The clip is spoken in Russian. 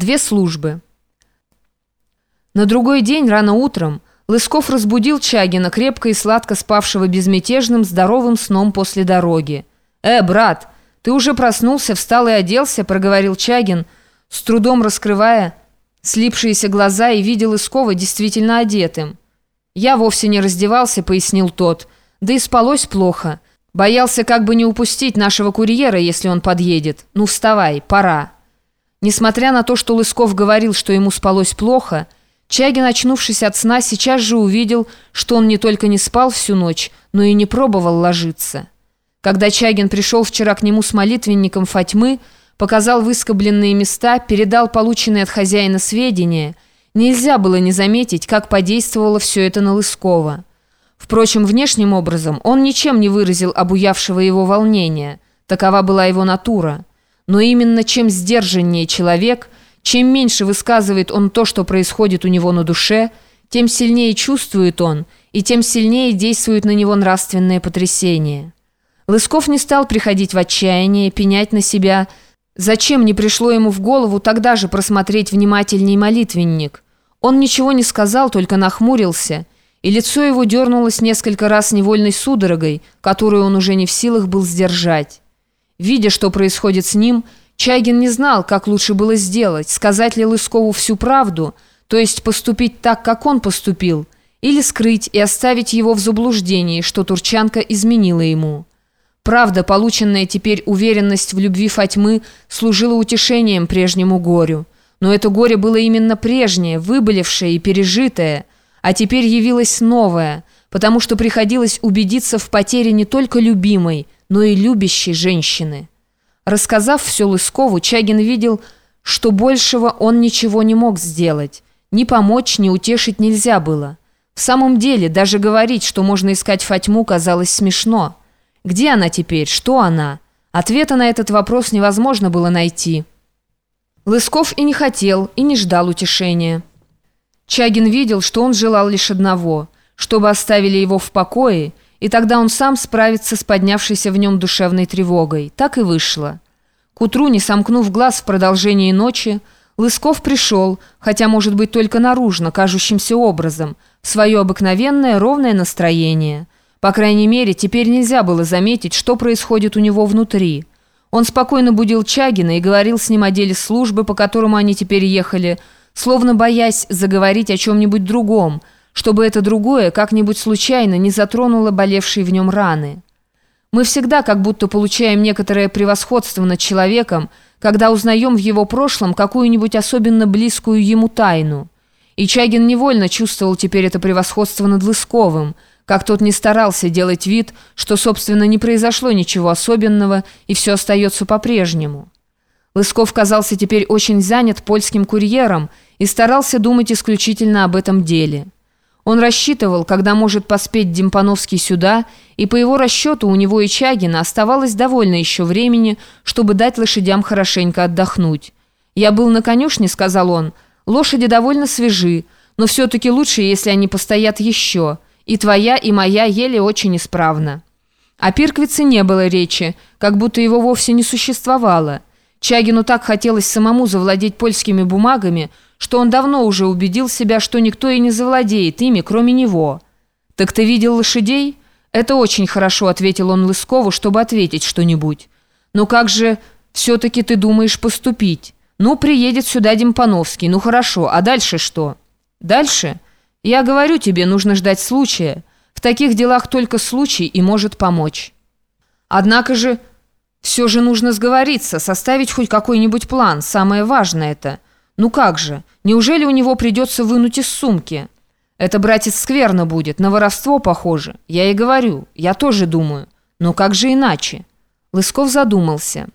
Две службы. На другой день, рано утром, Лысков разбудил Чагина, крепко и сладко спавшего безмятежным, здоровым сном после дороги. «Э, брат, ты уже проснулся, встал и оделся?» – проговорил Чагин, с трудом раскрывая слипшиеся глаза и видел Лыскова действительно одетым. «Я вовсе не раздевался», – пояснил тот, – «да и спалось плохо. Боялся как бы не упустить нашего курьера, если он подъедет. Ну, вставай, пора». Несмотря на то, что Лысков говорил, что ему спалось плохо, Чагин, очнувшись от сна, сейчас же увидел, что он не только не спал всю ночь, но и не пробовал ложиться. Когда Чагин пришел вчера к нему с молитвенником Фатьмы, показал выскобленные места, передал полученные от хозяина сведения, нельзя было не заметить, как подействовало все это на Лыскова. Впрочем, внешним образом он ничем не выразил обуявшего его волнения. Такова была его натура. Но именно чем сдержаннее человек, чем меньше высказывает он то, что происходит у него на душе, тем сильнее чувствует он, и тем сильнее действует на него нравственное потрясение. Лысков не стал приходить в отчаяние, пенять на себя. Зачем не пришло ему в голову тогда же просмотреть внимательней молитвенник? Он ничего не сказал, только нахмурился, и лицо его дернулось несколько раз невольной судорогой, которую он уже не в силах был сдержать. Видя, что происходит с ним, Чайгин не знал, как лучше было сделать, сказать ли Лыскову всю правду, то есть поступить так, как он поступил, или скрыть и оставить его в заблуждении, что Турчанка изменила ему. Правда, полученная теперь уверенность в любви Фатьмы служила утешением прежнему горю. Но это горе было именно прежнее, выболевшее и пережитое, а теперь явилось новое, потому что приходилось убедиться в потере не только любимой, но и любящей женщины. Рассказав все Лыскову, Чагин видел, что большего он ничего не мог сделать. Ни помочь, ни утешить нельзя было. В самом деле, даже говорить, что можно искать Фатьму, казалось смешно. Где она теперь? Что она? Ответа на этот вопрос невозможно было найти. Лысков и не хотел, и не ждал утешения. Чагин видел, что он желал лишь одного, чтобы оставили его в покое – и тогда он сам справится с поднявшейся в нем душевной тревогой. Так и вышло. К утру, не сомкнув глаз в продолжении ночи, Лысков пришел, хотя, может быть, только наружно, кажущимся образом, в свое обыкновенное ровное настроение. По крайней мере, теперь нельзя было заметить, что происходит у него внутри. Он спокойно будил Чагина и говорил с ним о деле службы, по которому они теперь ехали, словно боясь заговорить о чем-нибудь другом – чтобы это другое как-нибудь случайно не затронуло болевшие в нем раны. Мы всегда как будто получаем некоторое превосходство над человеком, когда узнаем в его прошлом какую-нибудь особенно близкую ему тайну. И Чагин невольно чувствовал теперь это превосходство над Лысковым, как тот не старался делать вид, что, собственно, не произошло ничего особенного и все остается по-прежнему. Лысков казался теперь очень занят польским курьером и старался думать исключительно об этом деле. Он рассчитывал, когда может поспеть Демпановский сюда, и по его расчету у него и Чагина оставалось довольно еще времени, чтобы дать лошадям хорошенько отдохнуть. «Я был на конюшне», — сказал он. «Лошади довольно свежи, но все-таки лучше, если они постоят еще. И твоя, и моя еле очень исправна». О Пирквице не было речи, как будто его вовсе не существовало. Чагину так хотелось самому завладеть польскими бумагами, что он давно уже убедил себя, что никто и не завладеет ими, кроме него. «Так ты видел лошадей?» «Это очень хорошо», — ответил он Лыскову, чтобы ответить что-нибудь. «Но как же все-таки ты думаешь поступить? Ну, приедет сюда Демпановский, ну хорошо, а дальше что?» «Дальше? Я говорю тебе, нужно ждать случая. В таких делах только случай и может помочь». «Однако же все же нужно сговориться, составить хоть какой-нибудь план, самое важное это». «Ну как же? Неужели у него придется вынуть из сумки?» «Это, братец, скверно будет, на воровство похоже. Я и говорю, я тоже думаю. Но как же иначе?» Лысков задумался.